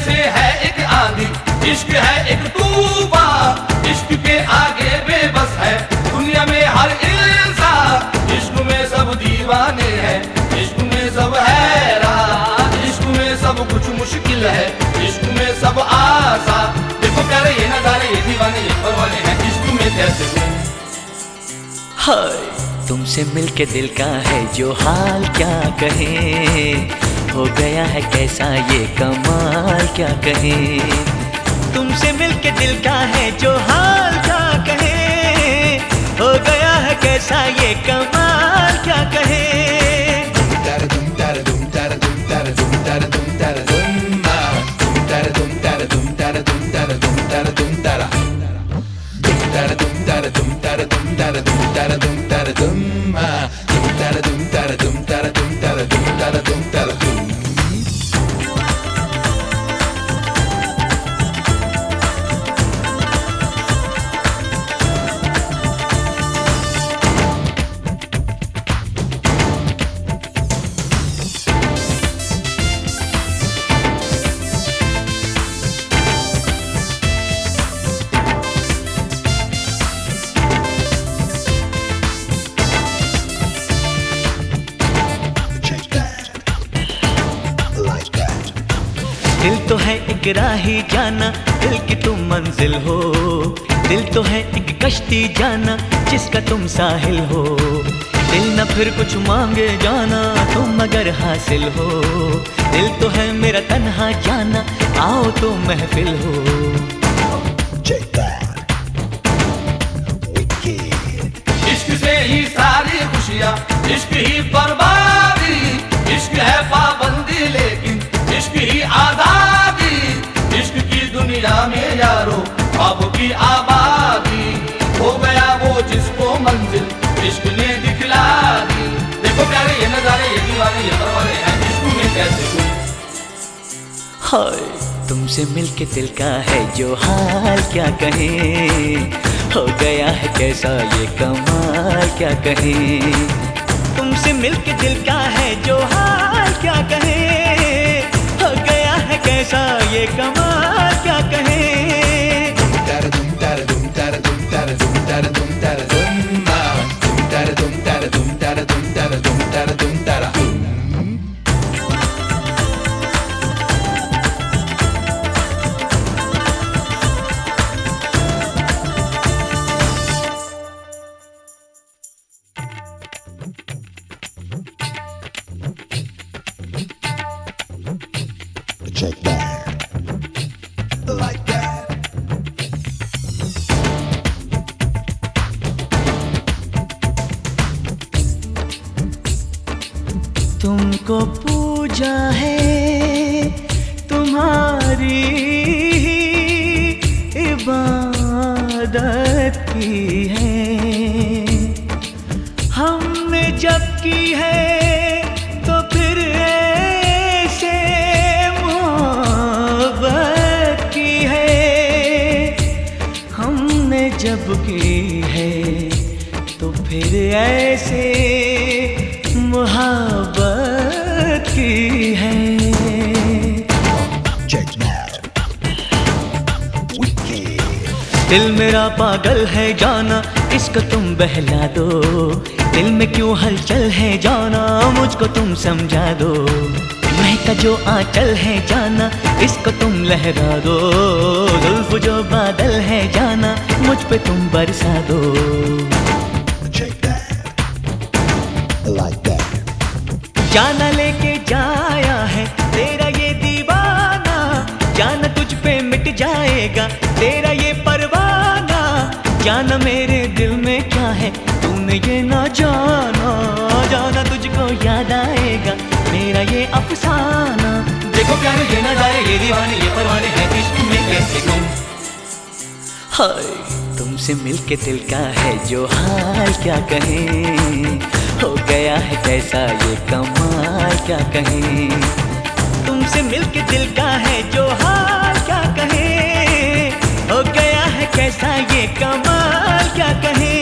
जैसे है एक आंधी, इश्क है एक तूफ़ान, इश्क के आगे बेबस है, दुनिया में हर इंसान, इश्क में सब दीवाने हैं, इश्क में सब हैरान, इश्क में सब कुछ मुश्किल है, इश्क में सब आसान देखो प्यारे, ये नजारे, ये दीवाने, ये परवाने हैं, इश्क में कैसे हाय, तुमसे मिलके दिल का है, जो हाल क्या कहे? हो गया है कैसा ये कमाल, क्या कहे? तुमसे मिलके दिल का है जो हाल, क्या कहे? हो गया है कैसा ये कमाल, क्या कहे? दिल तो है एक राही जाना, दिल की तुम मंजिल हो। दिल तो है एक कश्ती जाना, जिसका तुम साहिल हो। दिल न फिर कुछ मांगे जाना, तुम मगर हासिल हो। दिल तो है मेरा तन्हा जाना, आओ तो महफिल हो। इश्क से ही सारी खुशियाँ, इश्क ही बर्बादी ख्वाब की आबादी, हो गया वो जिसको मंजिल, इश्क ने दिखला दी। देखो प्यारे, ये नजारे, ये दीवाने, ये परवाने हैं इश्क में कैसे हाय, तुमसे मिलके दिल का है जो हाल, क्या कहे? हो गया है कैसा ये कमाल, क्या कहे? तुमसे मिलके दिल का है जो हाल, क्या कहे? हो गया है कैसा ये कमाल, क्या कहे? Check that. तुमको पूजा है, तुम्हारी इबादत की है। हमने जब की है तो फिर ऐसे मोहब्बत की है। हमने जब की है तो फिर ऐसे मोहब्बत दिल मेरा पागल है जाना इसको तुम बहला दो। दिल में क्यों हलचल है जाना मुझको तुम समझा दो। महका जो आंचल है जाना इसको तुम लहरा दो। जुल्फ जो बादल है जाना मुझ पे तुम बरसा दो। Like that. जाना जाना मेरे दिल में क्या है? तूने ये ना जाना जाना तुझको याद आएगा। मेरा ये अफसाना। देखो प्यारे, ये नजारे ये दीवाने, ये परवाने हैं इश्क में कैसे तुम हाय, तुमसे मिलके दिल का है जो हाल क्या कहे? हो गया है कैसा ये कमाल क्या कहे? तुमसे मिलके दिल का है जो हाल था ये कमाल क्या कहें?